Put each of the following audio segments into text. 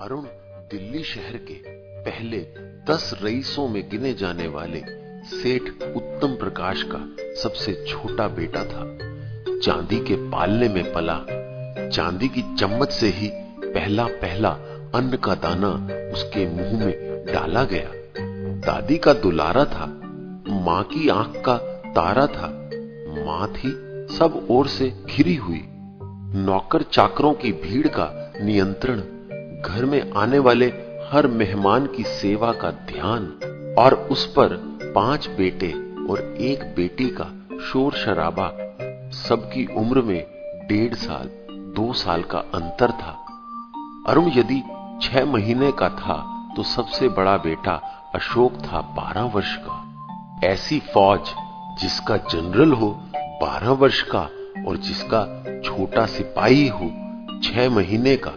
अरुण दिल्ली शहर के पहले दस रईसों में गिने जाने वाले सेठ उत्तम प्रकाश का सबसे छोटा बेटा था। चांदी के पालने में पला। चांदी की चम्मच से ही पहला पहला अन्न का दाना उसके मुँह में डाला गया। दादी का दुलारा था, माँ की आँख का तारा था। माँ थी सब ओर से घिरी हुई। नौकर चाकरों की भीड़ का नियंत्रण घर में आने वाले हर मेहमान की सेवा का ध्यान और उस पर पाँच बेटे और एक बेटी का शोर शराबा, सबकी उम्र में डेढ़ साल, दो साल का अंतर था। अरुण यदि छह महीने का था तो सबसे बड़ा बेटा अशोक था बारह वर्ष का। ऐसी फौज जिसका जनरल हो बारह वर्ष का और जिसका छोटा सिपाही हो छह महीने का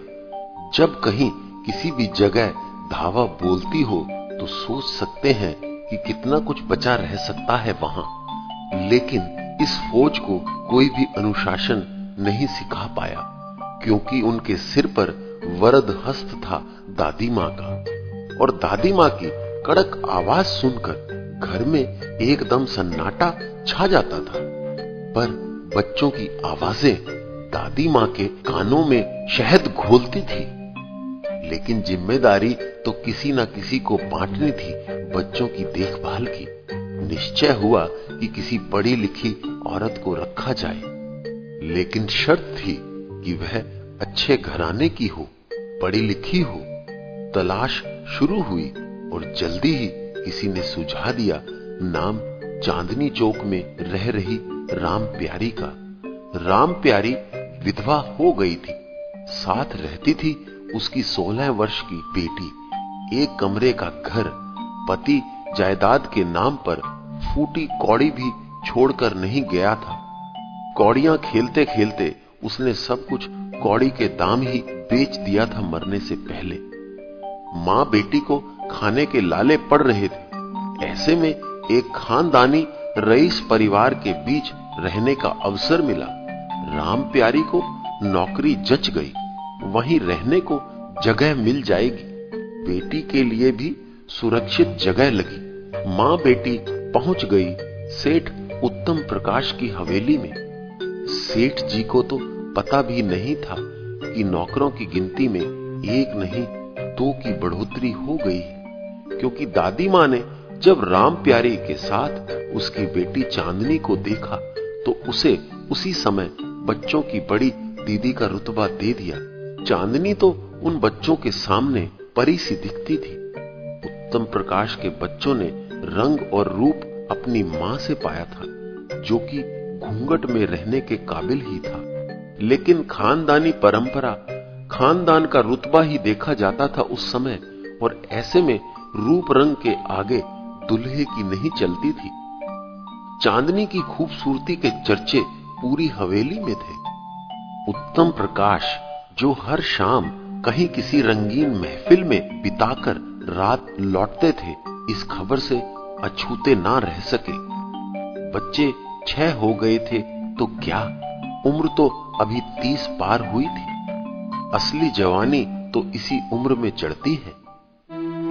जब कहीं किसी भी जगह धावा बोलती हो तो सोच सकते हैं कि कितना कुछ बचा रह सकता है वहाँ। लेकिन इस फौज को कोई भी अनुशासन नहीं सिखा पाया, क्योंकि उनके सिर पर वरद हस्त था दादी माँ का। और दादी माँ की कड़क आवाज़ सुनकर घर में एकदम सन्नाटा छा जाता था। पर बच्चों की आवाज़ें दादी माँ के कानों में शहद घोलती थी। लेकिन ज़िम्मेदारी तो किसी ना किसी को बांटनी थी, बच्चों की देखभाल की। निश्चय हुआ कि किसी पढ़ी लिखी औरत को रखा जाए। लेकिन शर्त थी कि वह अच्छे घराने की हो, पढ़ी लिखी हो। तलाश शुरू हुई और जल्दी ही किसी ने सुझा दिया, नाम चांदनी चौक में रह रही राम प्यारी का। राम प्यारी विधवा हो गई थी, साथ रहती थी उसकी सोलह वर्ष की बेटी, एक कमरे का घर, पति जायदाद के नाम पर फूटी कौड़ी भी छोड़कर नहीं गया था। कौड़ियाँ खेलते खेलते उसने सब कुछ कौड़ी के दाम ही बेच दिया था मरने से पहले। माँ बेटी को खाने के लाले पड़ रहे थे। ऐसे में एक खानदानी रईस परिवार के बीच रहने का अवसर मिला। राम प्यारी को नौकरी जच गई। वहीं रहने को जगह मिल जाएगी। बेटी के लिए भी सुरक्षित जगह लगी। माँ बेटी पहुँच गई सेठ उत्तम प्रकाश की हवेली में। सेठ जी को तो पता भी नहीं था कि नौकरों की गिनती में एक नहीं, दो की बढ़ोतरी हो गई है। क्योंकि दादी माँ ने जब राम प्यारी के साथ उसकी बेटी चांदनी को देखा तो उसे उसी समय बच्चों की बड़ी दीदी का रुतबा दे दिया। चांदनी तो उन बच्चों के सामने परी सी दिखती थी। उत्तम प्रकाश के बच्चों ने रंग और रूप अपनी माँ से पाया था, जो कि घूंघट में रहने के काबिल ही था। लेकिन खानदानी परंपरा, खानदान का रुतबा ही देखा जाता था उस समय, और ऐसे में रूप रंग के आगे दुल्हे की नहीं चलती थी। चांदनी की खूबसूरती के चर्चे पूरी हवेली में थे। उत्तम प्रकाश जो हर शाम कहीं किसी रंगीन महफिल में बिताकर रात लौटते थे, इस खबर से अछूते ना रह सके। बच्चे छह हो गए थे तो क्या उम्र तो अभी तीस पार हुई थी? असली जवानी तो इसी उम्र में चढ़ती है।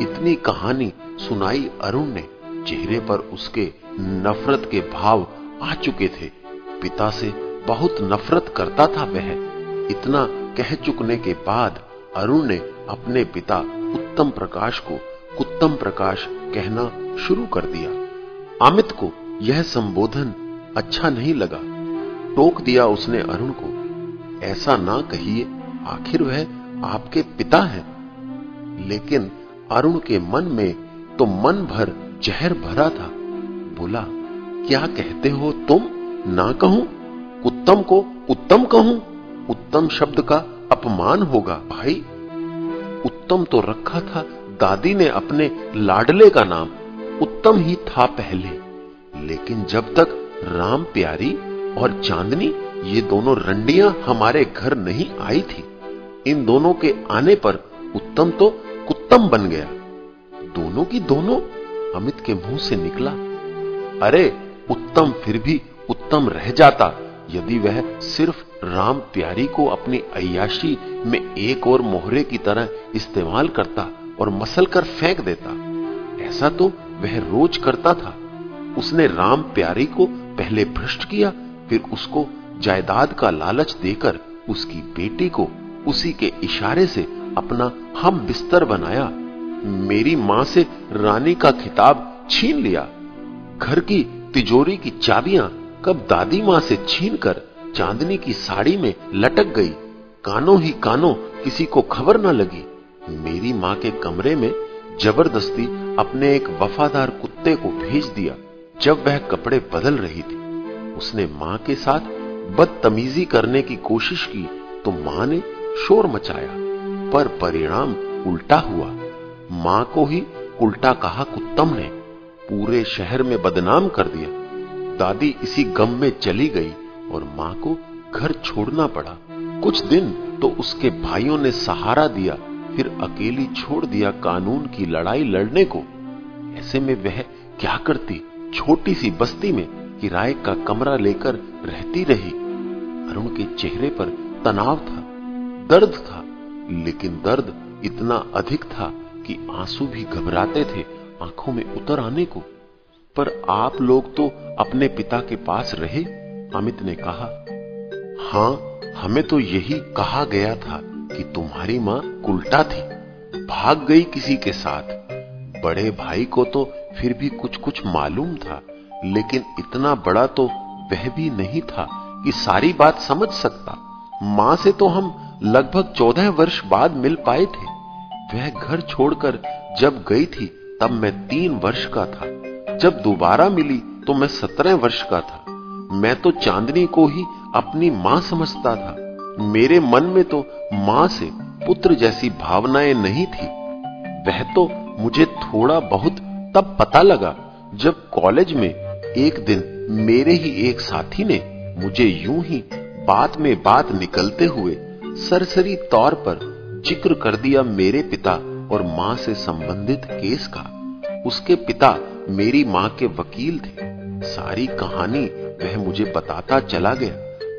इतनी कहानी सुनाई अरुण ने, चेहरे पर उसके नफरत के भाव आ चुके थे। पिता से बहुत नफरत करता था वह। इतना कह चुकने के बाद अरुण ने अपने पिता उत्तम प्रकाश को कुत्तम प्रकाश कहना शुरू कर दिया। अमित को यह संबोधन अच्छा नहीं लगा। टोक दिया उसने अरुण को, ऐसा ना कहिए, आखिर वह आपके पिता हैं। लेकिन अरुण के मन में तो मन भर जहर भरा था। बोला, क्या कहते हो तुम? ना कहूँ? उत्तम को उत्तम कहूँ? उत्तम शब्द का अपमान होगा। भाई, उत्तम तो रखा था, दादी ने अपने लाडले का नाम, उत्तम ही था पहले। लेकिन जब तक राम प्यारी और चांदनी, ये दोनों रंडियाँ हमारे घर नहीं आई थी, इन दोनों के आने पर उत्तम तो कुत्तम बन गया। दोनों की दोनों अमित के मुँह से निकला। अरे, उत्तम फिर भी उत्तम रह जाता, यदि वह सिर्फ़ राम प्यारी को अपनी अयाशी में एक और मोहरे की तरह इस्तेमाल करता और मसल कर फेंक देता। ऐसा तो वह रोज करता था। उसने राम प्यारी को पहले भ्रष्ट किया, फिर उसको जायदाद का लालच देकर उसकी बेटी को उसी के इशारे से अपना हम बिस्तर बनाया। मेरी माँ से रानी का खिताब छीन लिया। घर की तिजोरी की चाबियाँ कब दादी माँ से छीनकर चांदनी की साड़ी में लटक गई। कानों ही कानों किसी को खबर न लगी। मेरी माँ के कमरे में ज़बरदस्ती अपने एक वफादार कुत्ते को भेज दिया, जब वह कपड़े बदल रही थी। उसने माँ के साथ बदतमीजी करने की कोशिश की तो माँ ने शोर मचाया, पर परिणाम उल्टा हुआ। माँ को ही उल्टा कहा, कुत्तम ने पूरे शहर में बदनाम कर दिया। दादी इसी गम में चली गई। और माँ को घर छोड़ना पड़ा। कुछ दिन तो उसके भाइयों ने सहारा दिया, फिर अकेली छोड़ दिया कानून की लड़ाई लड़ने को। ऐसे में वह क्या करती छोटी सी बस्ती में किराए का कमरा लेकर रहती रही। अरुण के चेहरे पर तनाव था, दर्द था, लेकिन दर्द इतना अधिक था कि आँसू भी घबराते थे आँखों में उतर आने को। पर आप लोग तो अपने पिता के पास रहे अमित ने कहा, हाँ, हमें तो यही कहा गया था कि तुम्हारी माँ उल्टा थी, भाग गई किसी के साथ। बड़े भाई को तो फिर भी कुछ कुछ मालूम था, लेकिन इतना बड़ा तो वह भी नहीं था कि सारी बात समझ सकता। माँ से तो हम लगभग चौदह वर्ष बाद मिल पाए थे। वह घर छोड़कर जब गई थी, तब मैं तीन वर्ष का था। जब दोबारा मिली तो मैं सत्रह वर्ष का था। मैं तो चांदनी को ही अपनी माँ समझता था। मेरे मन में तो माँ से पुत्र जैसी भावनाएँ नहीं थी। वह तो मुझे थोड़ा बहुत तब पता लगा जब कॉलेज में एक दिन मेरे ही एक साथी ने मुझे यूँ ही बात में बात निकलते हुए सरसरी तौर पर ज़िक्र कर दिया मेरे पिता और माँ से संबंधित केस का। उसके पिता मेरी माँ के वकील थे। सारी कहानी वह मुझे बताता चला गया,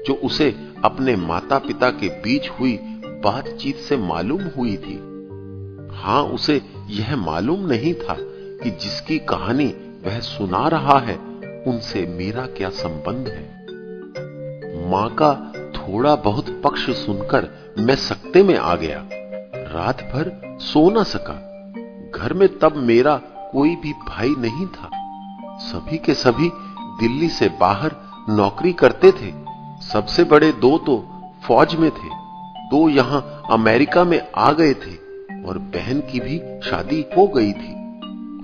जो उसे अपने माता पिता के बीच हुई बातचीत से मालूम हुई थी। हाँ, उसे यह मालूम नहीं था कि जिसकी कहानी वह सुना रहा है, उनसे मेरा क्या संबंध है। माँ का थोड़ा बहुत पक्ष सुनकर मैं सकते में आ गया। रात भर सो न सका। घर में तब मेरा कोई भी भाई नहीं था। सभी के सभी दिल्ली से बाहर नौकरी करते थे। सबसे बड़े दो तो फौज में थे, दो यहाँ अमेरिका में आ गए थे और बहन की भी शादी हो गई थी।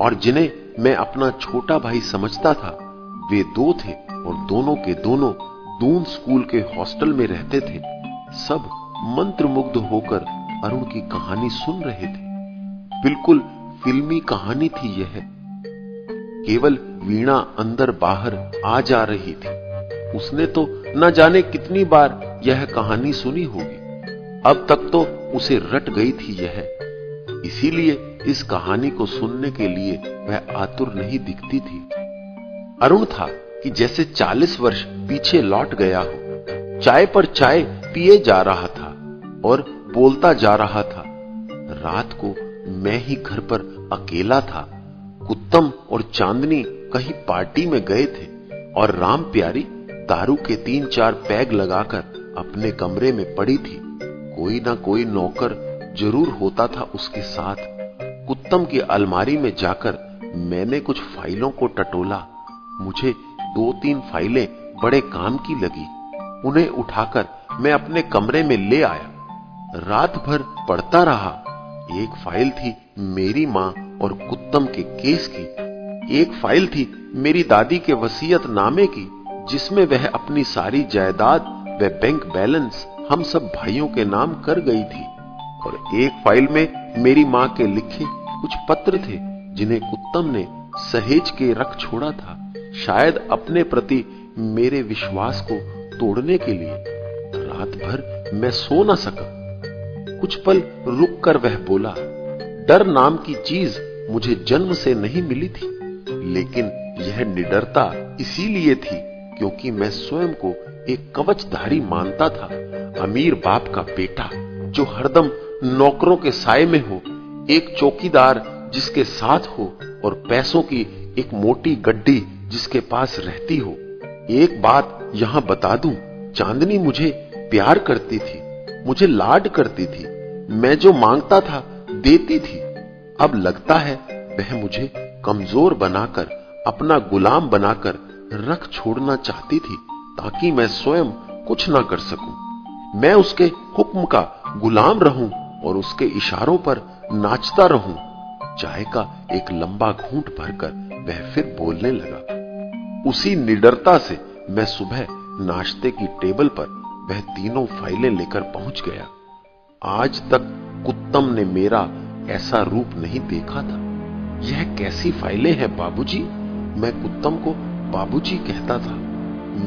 और जिन्हें मैं अपना छोटा भाई समझता था, वे दो थे और दोनों के दोनों दून स्कूल के हॉस्टल में रहते थे। सब मंत्रमुग्ध होकर अरुण की कहानी सुन रहे थे। बिल्कुल फिल्मी कहानी थी यह। केवल वीणा अंदर बाहर आ जा रही थी। उसने तो न जाने कितनी बार यह कहानी सुनी होगी। अब तक तो उसे रट गई थी यह। इसीलिए इस कहानी को सुनने के लिए वह आतुर नहीं दिखती थी। अरुण था कि जैसे चालीस वर्ष पीछे लौट गया हो। चाय पर चाय पिए जा रहा था और बोलता जा रहा था। रात को मैं ही घर पर अकेला था। कुत्तम और चांदनी कहीं पार्टी में गए थे और राम प्यारी दारू के तीन चार पैग लगाकर अपने कमरे में पड़ी थी। कोई ना कोई नौकर ज़रूर होता था उसके साथ। कुत्तम की अलमारी में जाकर मैंने कुछ फाइलों को टटोला। मुझे दो तीन फाइलें बड़े काम की लगी। उन्हें उठाकर मैं अपने कमरे में ले आया। रात भर पढ़ता रहा। एक फ़ाइल थी मेरी माँ और कुत्तम के केस की। एक फ़ाइल थी मेरी दादी के वसीयत नामे की, जिसमें वह अपनी सारी जायदाद व बैंक बैलेंस हम सब भाइयों के नाम कर गई थी। और एक फ़ाइल में मेरी माँ के लिखे कुछ पत्र थे, जिन्हें कुत्तम ने सहेज के रख छोड़ा था, शायद अपने प्रति मेरे विश्वास को तोड़ने के लिए। रात भर मैं सो न सका। कुछ पल रुक कर वह बोला डर नाम की चीज़ मुझे जन्म से नहीं मिली थी, लेकिन यह निडरता इसीलिए थी क्योंकि मैं स्वयं को एक कवचधारी मानता था, अमीर बाप का बेटा, जो हरदम नौकरों के साय में हो, एक चौकीदार जिसके साथ हो और पैसों की एक मोटी गड्डी जिसके पास रहती हो। एक बात यहाँ बता दूँ, चांदनी मुझे प्यार करती थी, मुझे लाड करती थी। मैं जो माँगता था देती थी। अब लगता है वह मुझे कमज़ोर बनाकर, अपना गुलाम बनाकर रख छोड़ना चाहती थी, ताकि मैं स्वयं कुछ ना कर सकूँ। मैं उसके हुक्म का गुलाम रहूँ और उसके इशारों पर नाचता रहूँ। चाय का एक लंबा घूंट भरकर वह फिर बोलने लगा। उसी निडरता से मैं सुबह नाश्ते की टेबल पर वह तीनों फाइलें लेकर पहुँच गया। आज तक कुत्तम ने मेरा ऐसा रूप नहीं देखा था। यह कैसी फाइलें हैं, बाबूजी? मैं कुत्तम को बाबूजी कहता था।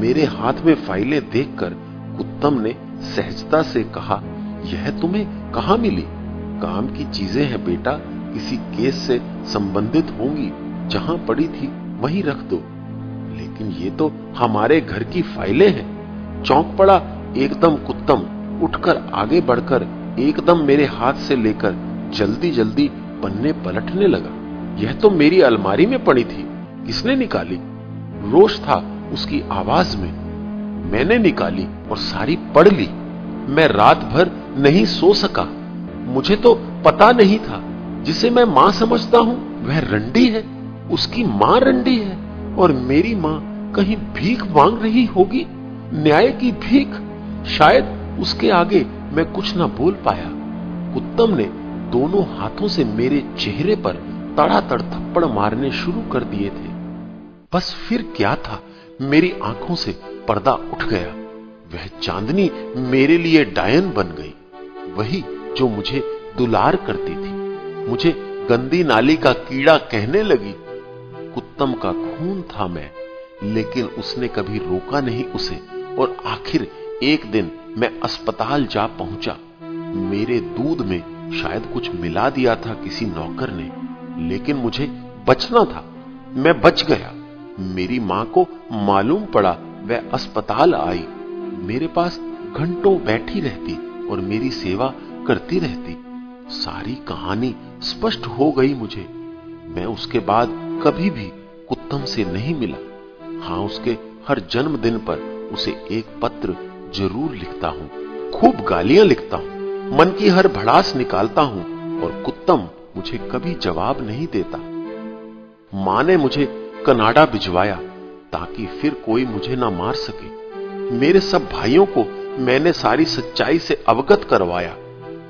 मेरे हाथ में फाइलें देखकर कुत्तम ने सहजता से कहा, यह तुम्हें कहाँ मिली? काम की चीज़ें हैं बेटा किसी केस से संबंधित होंगी। जहाँ पड़ी थी, वहीं रख दो। लेकिन ये तो हमारे घर की फाइलें हैं। चौंक पड़ा, एकदम कुत्तम, उठकर आगे बढ़कर एकदम मेरे हाथ से लेकर जल्दी जल्दी पन्ने पलटने लगा। यह तो मेरी अलमारी में पड़ी थी। किसने निकाली? रोष था उसकी आवाज़ में। मैंने निकाली और सारी पढ़ ली। मैं रात भर नहीं सो सका। मुझे तो पता नहीं था। जिसे मैं माँ समझता हूँ, वह रंडी है। उसकी माँ रंडी है। और मेरी माँ कहीं भीख मांग रही होगी? न्याय की भीख? शायद उसके आगे मैं कुछ ना बोल पाया। उत्तम ने दोनों हाथों से मेरे चेहरे पर तड़ातड़ थप्पड़ मारने शुरू कर दिए थे। बस फिर क्या था? मेरी आँखों से पर्दा उठ गया। वह चांदनी मेरे लिए डायन बन गई। वही जो मुझे दुलार करती थी। मुझे गंदी नाली का कीड़ा कहने लगी। कुत्तम का खून था मैं, लेकिन उसने कभी रोका नहीं उसे, और आखिर एक दिन मैं अस्पताल जा पहुँचा। मेरे दूध में शायद कुछ मिला दिया था किसी नौकर ने, लेकिन मुझे बचना था। मैं बच गया। मेरी माँ को मालूम पड़ा, वह अस्पताल आई। मेरे पास घंटों बैठी रहती और मेरी सेवा करती रहती। सारी कहानी स्पष्ट हो गई मुझे। मैं उसके बाद कभी भी कुत्तम से नहीं मिला। हाँ उसके हर जन्मदिन पर उसे एक पत्र ज़रूर लिखता हूँ, खूब गालियाँ लिखता हूँ, मन की हर भड़ास निकालता हूँ, और कुत्तम मुझे कभी जवाब नहीं देता। माँ ने मुझे कनाडा भिजवाया ताकि फिर कोई मुझे ना मार सके। मेरे सब भाइयों को मैंने सारी सच्चाई से अवगत करवाया,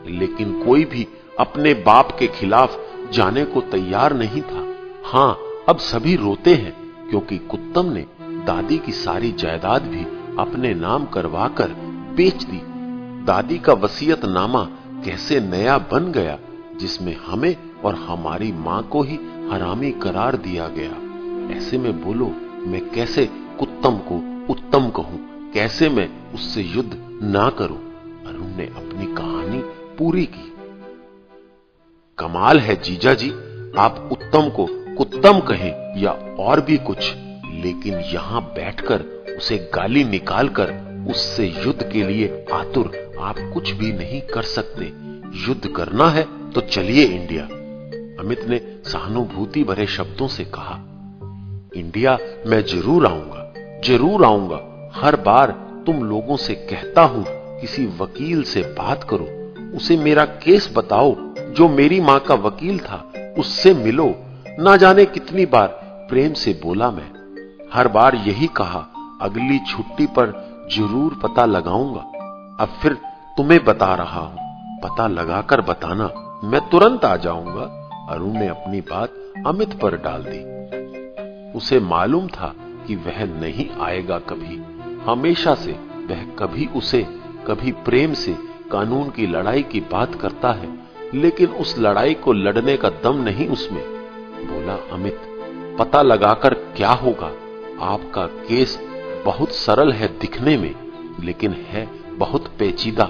लेकिन कोई भी अपने बाप के खिलाफ जाने को तैयार नहीं था। हाँ, अब सभी रोते हैं, क्योंकि कुत्तम ने दादी की सारी जायदाद भी अपने नाम करवाकर बेच दी। दादी का वसीयत नामा कैसे नया बन गया, जिसमें हमें और हमारी माँ को ही हरामी करार दिया गया। ऐसे में बोलो, मैं कैसे कुत्तम को उत्तम कहूँ? कैसे मैं उससे युद्ध ना करूँ? अरुण ने अपनी कहानी पूरी की। कमाल है जीजा जी, आप उत्तम को कुत्तम कहें या और भी कुछ, लेकिन यहाँ बैठकर उसे गाली निकालकर उससे युद्ध के लिए, आतुर, आप कुछ भी नहीं कर सकते। युद्ध करना है तो चलिए इंडिया। अमित ने सहानुभूति भरे शब्दों से कहा, इंडिया, मैं ज़रूर आऊँगा ज़रूर आऊँगा। हर बार तुम लोगों से कहता हूँ, किसी वकील से बात करो। उसे मेरा केस बताओ, जो मेरी माँ का वकील था, उससे मिलो। ना जाने कितनी बार प्रेम से बोला मैं। हर बार यही कहा अगली छुट्टी पर ज़रूर पता लगाऊँगा। अब फिर तुम्हें बता रहा हूँ। पता लगाकर बताना। मैं तुरंत आ जाऊँगा। अरुण ने अपनी बात अमित पर डाल दी। उसे मालूम था कि वह नहीं आएगा कभी। हमेशा से वह कभी उसे, कभी प्रेम से कानून की लड़ाई की बात करता है, लेकिन उस लड़ाई को लड़ने का दम नहीं उसमें। बोला, अमित, पता लगाकर क्या होगा? आपका केस बहुत सरल है दिखने में, लेकिन है बहुत पेचीदा।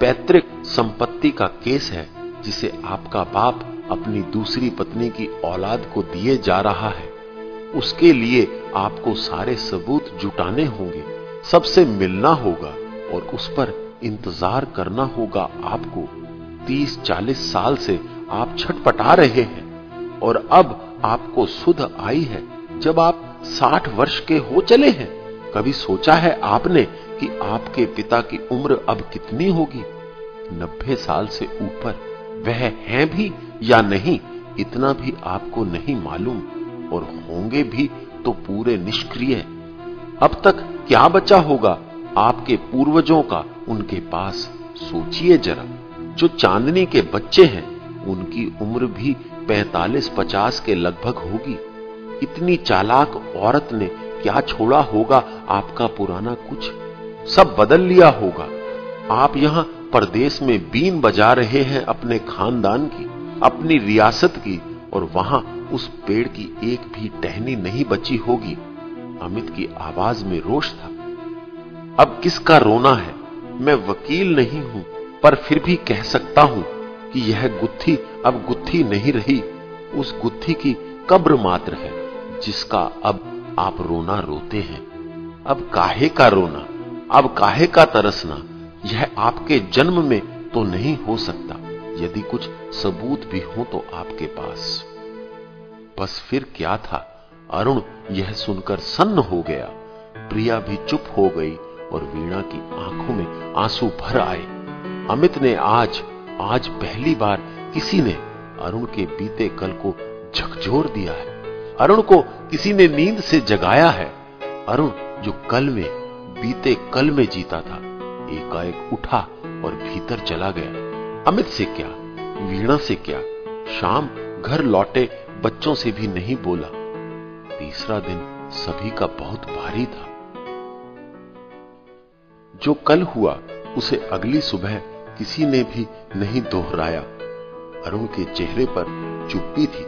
पैतृक संपत्ति का केस है, जिसे आपका बाप अपनी दूसरी पत्नी की औलाद को दिए जा रहा है। उसके लिए आपको सारे सबूत जुटाने होंगे। सबसे मिलना होगा और उस पर इंतज़ार करना होगा आपको। 30-40 साल से आप छटपटा रहे हैं और अब आपको सुध आई है। जब आप 60 वर्ष के हो चले हैं कभी सोचा है आपने कि आपके पिता की उम्र अब कितनी होगी? नब्बे साल से ऊपर। वह हैं भी या नहीं, इतना भी आपको नहीं मालूम। और होंगे भी तो पूरे निष्क्रिय। अब तक क्या बचा होगा? आपके पूर्वजों का उनके पास सोचिए जरा। जो चांदनी के बच्चे हैं, उनकी उम्र भी 45-50 के लगभग होगी। इतनी चालाक औरत ने क्या छोड़ा होगा आपका पुराना कुछ। सब बदल लिया होगा। आप यहाँ परदेश में बीन बजा रहे हैं अपने खानदान की, अपनी रियासत की, और वहाँ उस पेड़ की एक भी टहनी नहीं बची होगी। अमित की आवाज़ में रोष था। अब किसका रोना है? मैं वकील नहीं हूँ, पर फिर भी कह सकता हूँ कि यह गुत्थी अब गुत्थी नहीं रही। उस गुत्थी की कब्र मात्र है, जिसका अब आप रोना रोते हैं। अब काहे का रोना? अब काहे का तरसना? यह आपके जन्म में तो नहीं हो सकता। यदि कुछ सबूत भी हो तो आपके पास। बस फिर क्या था? अरुण यह सुनकर सन्न हो गया। प्रिया भी चुप हो गई और वीणा की आँखों में आँसू भर आए। अमित ने आज आज पहली बार किसी ने अरुण के बीते कल को झकझोर दिया है। अरुण को किसी ने नींद से जगाया है। अरुण जो कल में, बीते कल में जीता था, एकाएक उठा और भीतर चला गया। अमित से क्या? वीणा से क्या? शाम घर लौटे बच्चों से भी नहीं बोला। तीसरा दिन सभी का बहुत भारी था। जो कल हुआ, उसे अगली सुबह किसी ने भी नहीं दोहराया। अरुण के चेहरे पर चुप्पी थी।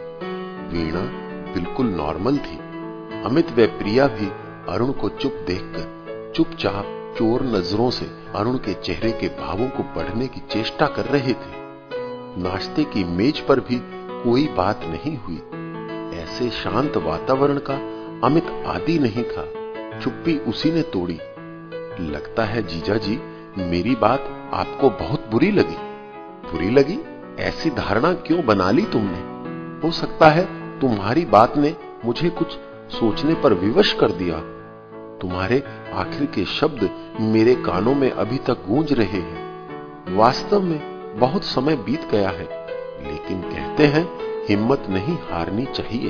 वीणा बिल्कुल नॉर्मल थी। अमित व प्रिया भी अरुण को चुप देखकर, चुपचाप चोर नज़रों से अरुण के चेहरे के भावों को पढ़ने की चेष्टा कर रहे थे। नाश्ते की मेज पर भी कोई बात नहीं हुई। ऐसे शांत वातावरण का अमित आदि नहीं था। चुप्पी उसी ने तोड़ी। लगता है जीजा जी, मेरी बात आपको बहुत बुरी लगी। बुरी लगी? ऐसी धारणा क्यों बना ली तुमने? हो सकता है तुम्हारी बात ने मुझे कुछ सोचने पर विवश कर दिया। तुम्हारे आखिर के शब्द मेरे कानों में अभी तक गूंज रहे हैं। वास्तव में बहुत समय बीत गया है, लेकिन कहते हैं हिम्मत नहीं हारनी चाहिए।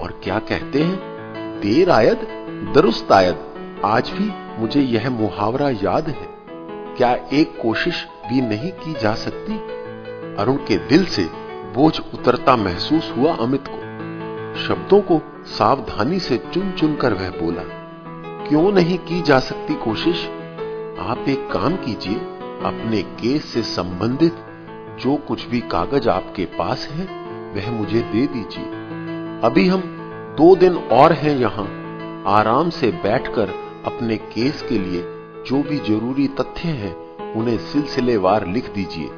और क्या कहते हैं? देर आयद, दुरुस्त आयद। आज भी मुझे यह मुहावरा याद है। क्या एक कोशिश भी नहीं की जा सकती? अरुण के दिल से बोझ उतरता महसूस हुआ अमित को। शब्दों को सावधानी से चुन चुनकर वह बोला, क्यों नहीं की जा सकती कोशिश? आप एक काम कीजिए, अपने केस से संबंधित जो कुछ भी कागज़ आपके पास है, वह मुझे दे दीजिए। अभी हम दो दिन और हैं यहाँ, आराम से बैठकर अपने केस के लिए जो भी ज़रूरी तथ्य हैं, उन्हें सिलसिलेवार लिख दीजिए।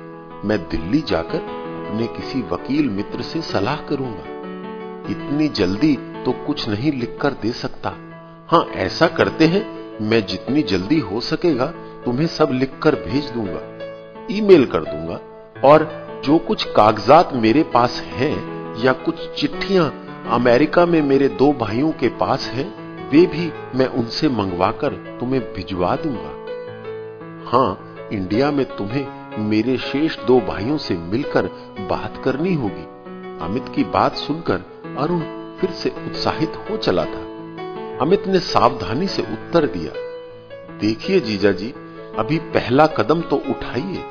मैं दिल्ली जाकर अपने किसी वकील मित्र से सलाह करूँगा। इतनी जल्दी तो कुछ नहीं लिखकर दे सकता। हाँ ऐसा करते हैं, मैं जितनी जल्दी हो सकेगा, तुम्हें सब लिखकर भेज दूँगा, ईमेल कर दूँगा, और जो कुछ कागजात मेरे पास हैं, या कुछ चिट्ठियाँ अमेरिका में मेरे दो भाइयों के पास हैं, वे भी मैं उनसे मंगवाकर तुम्हें भिजवा दूँगा। हाँ इंडिया में तुम्हें मेरे शेष दो भाइयों से मिलकर बात करनी होगी। अमित की बात सुनकर अरुण फिर से उत्साहित हो चला था। अमित ने सावधानी से उत्तर दिया। देखिए जीजा जी, अभी पहला कदम तो उठाइए।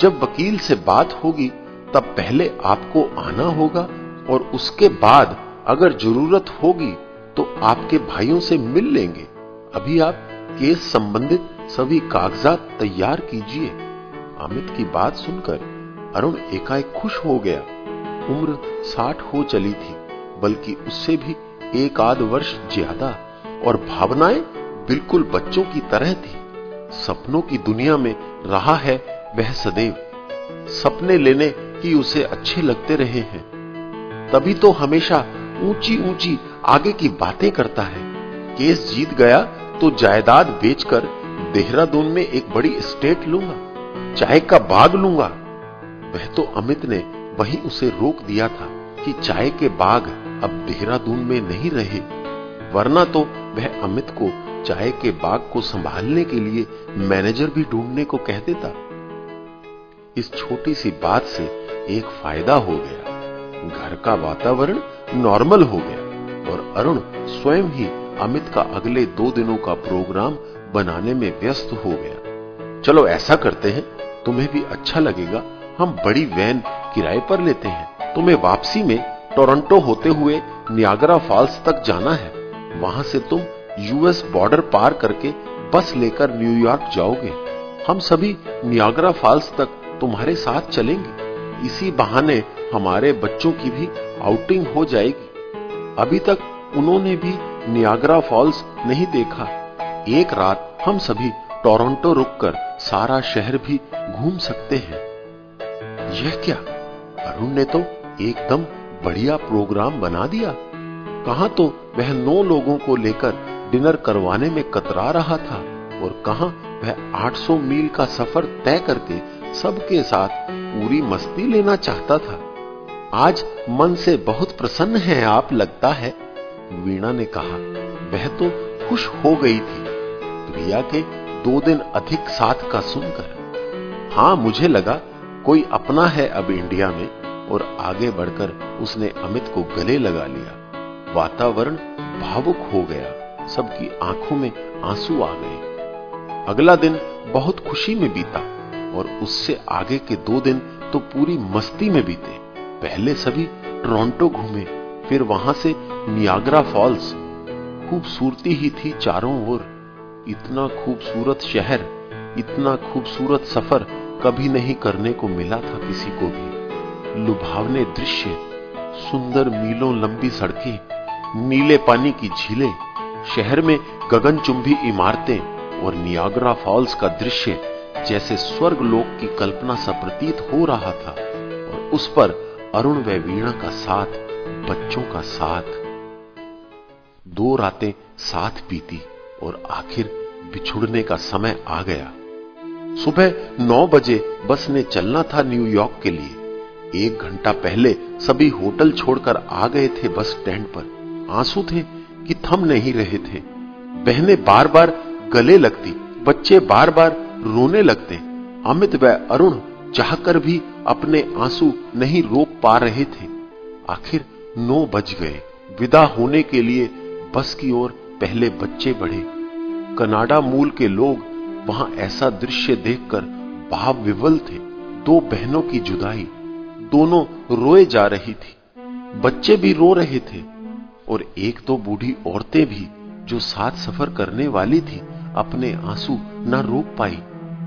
जब वकील से बात होगी, तब पहले आपको आना होगा और उसके बाद अगर ज़रूरत होगी तो आपके भाइयों से मिल लेंगे। अभी आप केस संबंधित सभी कागजात तैयार कीजिए। अमित की बात सुनकर अरुण एकाएक खुश हो गया। उम्र साठ हो चली थी, बल्कि उससे भी एक आध वर्ष ज़्यादा, और भावनाएँ बिल्कुल बच्चों की तरह थी। सपनों की दुनिया में रहा है वह सदैव। सपने लेने ही उसे अच्छे लगते रहे हैं। तभी तो हमेशा ऊँची ऊँची आगे की बातें करता है। केस जीत गया तो जायदाद बेचकर देहरादून में एक बड़ी स्टेट लूँगा, चाय का बाग लूँगा। वह तो अमित ने वही उसे रोक दिया था कि चाय के बाग अब देहरादून में नहीं रहे, वरना तो वह अमित को चाय के बाग को संभालने के लिए मैनेजर भी ढूँढने को कह देता। इस छोटी सी बात से एक फ़ायदा हो गया। घर का वातावरण नॉर्मल हो गया और अरुण स्वयं ही अमित का अगले दो दिनों का प्रोग्राम बनाने में व्यस्त हो गया। चलो ऐसा करते हैं, तुम्हें भी अच्छा लगेगा, हम बड़ी वैन किराए पर लेते हैं। तुम्हें वापसी में टोरंटो होते हुए नियागरा फॉल्स तक जाना है। वहाँ से तुम यूएस बॉर्डर पार करके बस लेकर न्यूयॉर्क जाओगे। हम सभी नियागरा फॉल्स तक तुम्हारे साथ चलेंगे। इसी बहाने हमारे बच्चों की भी आउटिंग हो जाएगी। अभी तक उन्होंने भी नियागरा फॉल्स नहीं देखा। एक रात हम सभी टोरंटो रुककर सारा शहर भी घूम सकते हैं। यह क्या? अरुण ने तो एकदम बढ़िया प्रोग्राम बना दिया। कहा तो वह नौ लोगों को लेकर डिनर करवाने में कतरा रहा था और कहा वह 800 मील का सफ़र तय करके सबके साथ पूरी मस्ती लेना चाहता था। आज मन से बहुत प्रसन्न है आप, लगता है। वीणा ने कहा, वह तो खुश हो गई थी, प्रिया के दो दिन अधिक साथ का सुनकर। हाँ मुझे लगा कोई अपना है अब इंडिया में और आगे बढ़कर उसने अमित को गले लगा लिया। वातावरण भावुक हो गया। सबकी आँखों में आँसू आ गए। अगला दिन बहुत खुशी में बीता और उससे आगे के दो दिन तो पूरी मस्ती में बीते। पहले सभी टोरंटो घूमे, फिर वहाँ से नियाग्रा फॉल्स। खूबसूरती ही थी चारों ओर। इतना खूबसूरत शहर इतना खूबसूरत सफ़र कभी नहीं करने को मिला था किसी को भी। लुभावने दृश्य, सुंदर मीलों लंबी सड़कें, नीले पानी की झीलें, शहर में गगनचुंबी इमारतें और नियाग्रा फॉल्स का दृश्य जैसे स्वर्ग लोक की कल्पना सा प्रतीत हो रहा था और उस पर अरुण व वीणा का साथ, बच्चों का साथ। दो रातें साथ बीती और आखिर बिछुड़ने का समय आ गया। सुबह नौ बजे बस ने चलना था न्यूयॉर्क के लिए। एक घंटा पहले सभी होटल छोड़कर आ गए थे बस स्टैंड पर। आँसू थे कि थम नहीं रहे थे। बहनें बार बार गले लगती, बच्चे बार बार रोने लगते। अमित व अरुण चाहकर भी अपने आँसू नहीं रोक पा रहे थे। आखिर नौ बज गए। विदा होने के लिए बस की ओर पहले बच्चे बढ़े। कनाडा मूल के लोग वहाँ ऐसा दृश्य देखकर भाव विवल थे। दो बहनों की जुदाई। दोनों रोए जा रही थी। बच्चे भी रो रहे थे। और एक दो बूढ़ी औरतें भी जो साथ सफ़र करने वाली थी, अपने आँसू न रोक पाई।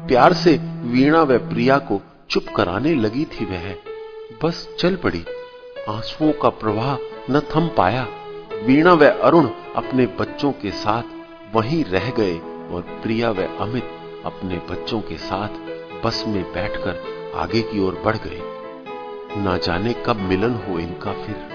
प्यार से वीणा व प्रिया को चुप कराने लगी थी वह। बस चल पड़ी। आंसुओं का प्रवाह न थम पाया। वीणा व अरुण अपने बच्चों के साथ वहीं रह गए। और प्रिया व अमित अपने बच्चों के साथ बस में बैठकर आगे की ओर बढ़ गए। ना जाने कब मिलन हो इनका फिर।